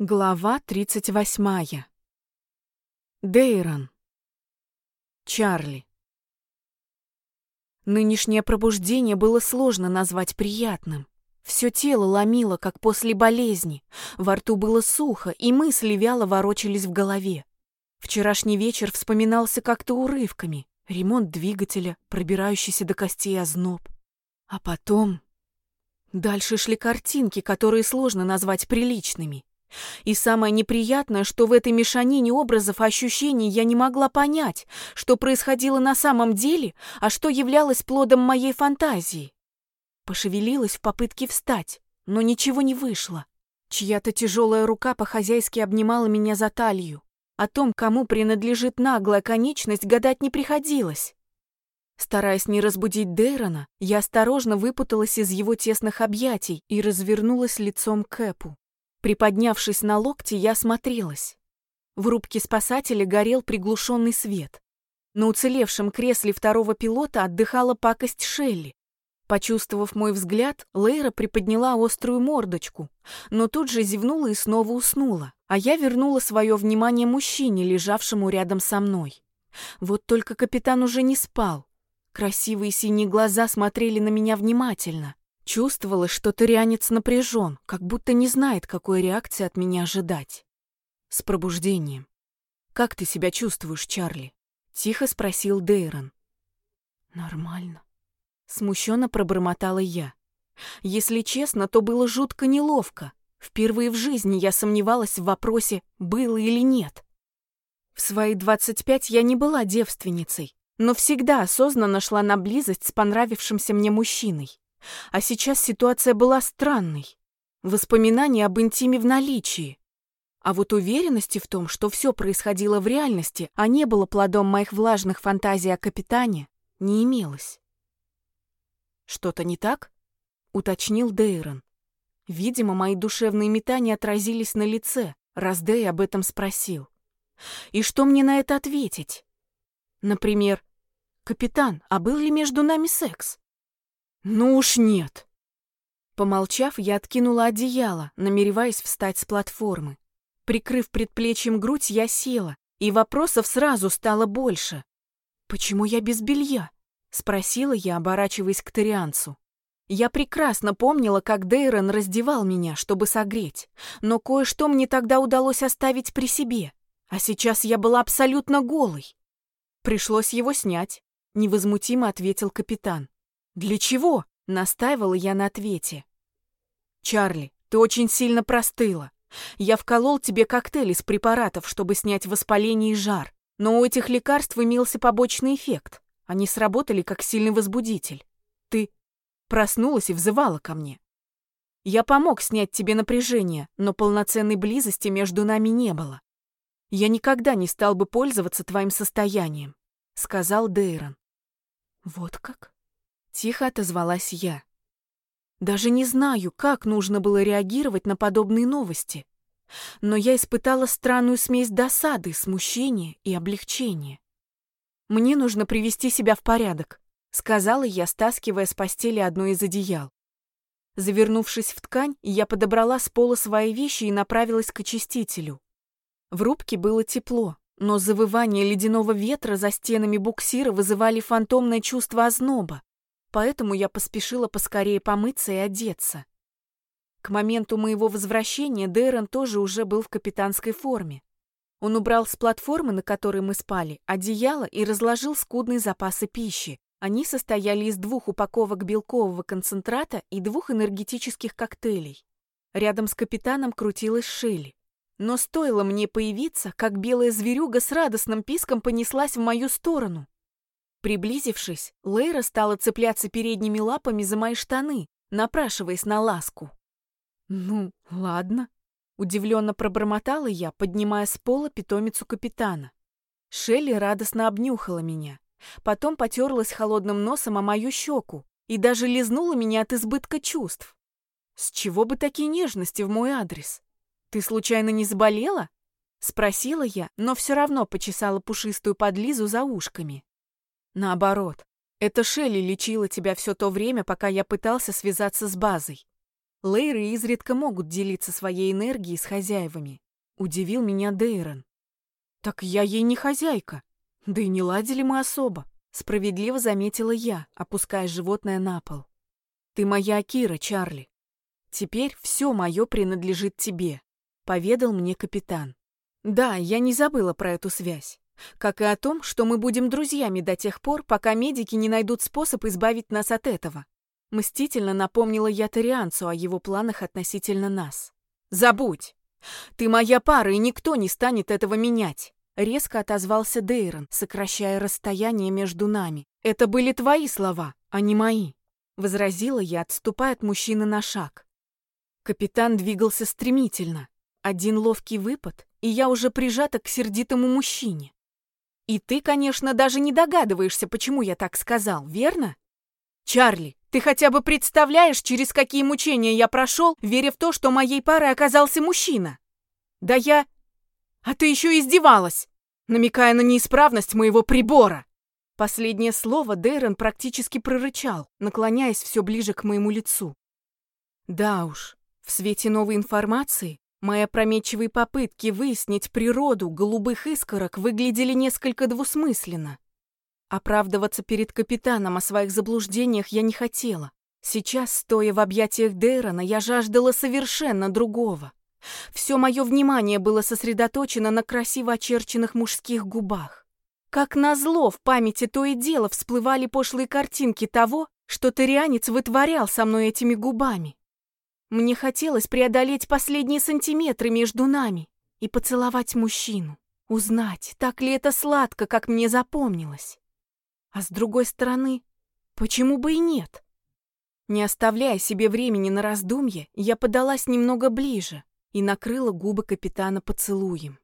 Глава 38. Дейрон. Чарли. Нынешнее пробуждение было сложно назвать приятным. Все тело ломило, как после болезни. Во рту было сухо, и мысли вяло ворочались в голове. Вчерашний вечер вспоминался как-то урывками. Ремонт двигателя, пробирающийся до костей озноб. А потом... Дальше шли картинки, которые сложно назвать приличными. И самое неприятное, что в этой мешанине образов и ощущений я не могла понять, что происходило на самом деле, а что являлось плодом моей фантазии. Пошевелилась в попытке встать, но ничего не вышло. Чья-то тяжелая рука по-хозяйски обнимала меня за талию. О том, кому принадлежит наглая конечность, гадать не приходилось. Стараясь не разбудить Дейрона, я осторожно выпуталась из его тесных объятий и развернулась лицом к Эпу. Приподнявшись на локте, я осмотрелась. В рубке спасателя горел приглушенный свет. На уцелевшем кресле второго пилота отдыхала пакость Шелли. Почувствовав мой взгляд, Лейра приподняла острую мордочку, но тут же зевнула и снова уснула, а я вернула свое внимание мужчине, лежавшему рядом со мной. Вот только капитан уже не спал. Красивые синие глаза смотрели на меня внимательно. Чувствовала, что тырянец напряжен, как будто не знает, какой реакции от меня ожидать. С пробуждением. «Как ты себя чувствуешь, Чарли?» — тихо спросил Дейрон. «Нормально». Смущенно пробормотала я. Если честно, то было жутко неловко. Впервые в жизни я сомневалась в вопросе, было или нет. В свои двадцать пять я не была девственницей, но всегда осознанно шла на близость с понравившимся мне мужчиной. А сейчас ситуация была странной. Воспоминания об интиме в наличии. А вот уверенности в том, что все происходило в реальности, а не было плодом моих влажных фантазий о капитане, не имелось. «Что-то не так?» — уточнил Дейрон. Видимо, мои душевные метания отразились на лице, раз Дэй об этом спросил. И что мне на это ответить? Например, «Капитан, а был ли между нами секс?» «Ну уж нет!» Помолчав, я откинула одеяло, намереваясь встать с платформы. Прикрыв предплечьем грудь, я села, и вопросов сразу стало больше. «Почему я без белья?» — спросила я, оборачиваясь к Торианцу. Я прекрасно помнила, как Дейрон раздевал меня, чтобы согреть, но кое-что мне тогда удалось оставить при себе, а сейчас я была абсолютно голой. Пришлось его снять, невозмутимо ответил капитан. «Для чего?» — настаивала я на ответе. «Чарли, ты очень сильно простыла. Я вколол тебе коктейль из препаратов, чтобы снять воспаление и жар, но у этих лекарств имелся побочный эффект. Они сработали как сильный возбудитель. Ты проснулась и взывала ко мне. Я помог снять тебе напряжение, но полноценной близости между нами не было. Я никогда не стал бы пользоваться твоим состоянием», — сказал Дейрон. «Вот как?» Тихо отозвалась я. Даже не знаю, как нужно было реагировать на подобные новости. Но я испытала странную смесь досады, смущения и облегчения. «Мне нужно привести себя в порядок», — сказала я, стаскивая с постели одно из одеял. Завернувшись в ткань, я подобрала с пола свои вещи и направилась к очистителю. В рубке было тепло, но завывание ледяного ветра за стенами буксира вызывали фантомное чувство озноба поэтому я поспешила поскорее помыться и одеться. К моменту моего возвращения Дэрон тоже уже был в капитанской форме. Он убрал с платформы, на которой мы спали, одеяло и разложил скудные запасы пищи. Они состояли из двух упаковок белкового концентрата и двух энергетических коктейлей. Рядом с капитаном крутилась Шелли. Но стоило мне появиться, как белая зверюга с радостным писком понеслась в мою сторону. Приблизившись, Лейра стала цепляться передними лапами за мои штаны, напрашиваясь на ласку. «Ну, ладно», — удивленно пробормотала я, поднимая с пола питомицу капитана. Шелли радостно обнюхала меня, потом потерлась холодным носом о мою щеку и даже лизнула меня от избытка чувств. «С чего бы такие нежности в мой адрес? Ты случайно не заболела?» — спросила я, но все равно почесала пушистую подлизу за ушками. Наоборот, это Шелли лечила тебя все то время, пока я пытался связаться с базой. Лейры изредка могут делиться своей энергией с хозяевами. Удивил меня Дейрон. Так я ей не хозяйка. Да и не ладили мы особо. Справедливо заметила я, опуская животное на пол. Ты моя Акира, Чарли. Теперь все мое принадлежит тебе, поведал мне капитан. Да, я не забыла про эту связь. Как и о том, что мы будем друзьями до тех пор, пока медики не найдут способ избавить нас от этого. Мстительно напомнила я Торианцу о его планах относительно нас. «Забудь! Ты моя пара, и никто не станет этого менять!» Резко отозвался Дейрон, сокращая расстояние между нами. «Это были твои слова, а не мои!» Возразила я, отступая от мужчины на шаг. Капитан двигался стремительно. Один ловкий выпад, и я уже прижата к сердитому мужчине. И ты, конечно, даже не догадываешься, почему я так сказал, верно? Чарли, ты хотя бы представляешь, через какие мучения я прошел, веря в то, что моей парой оказался мужчина? Да я... А ты еще издевалась, намекая на неисправность моего прибора. Последнее слово Дейрон практически прорычал, наклоняясь все ближе к моему лицу. Да уж, в свете новой информации мои опрометчивые попытки выяснить природу голубых искорок выглядели несколько двусмысленно. Оправдываться перед капитаном о своих заблуждениях я не хотела. Сейчас, стоя в объятиях Дейрона, я жаждала совершенно другого. Все мое внимание было сосредоточено на красиво очерченных мужских губах. Как назло, в памяти то и дело всплывали пошлые картинки того, что тарианец вытворял со мной этими губами. Мне хотелось преодолеть последние сантиметры между нами и поцеловать мужчину, узнать, так ли это сладко, как мне запомнилось. А с другой стороны, почему бы и нет? Не оставляя себе времени на раздумье, я подалась немного ближе и накрыла губы капитана поцелуем.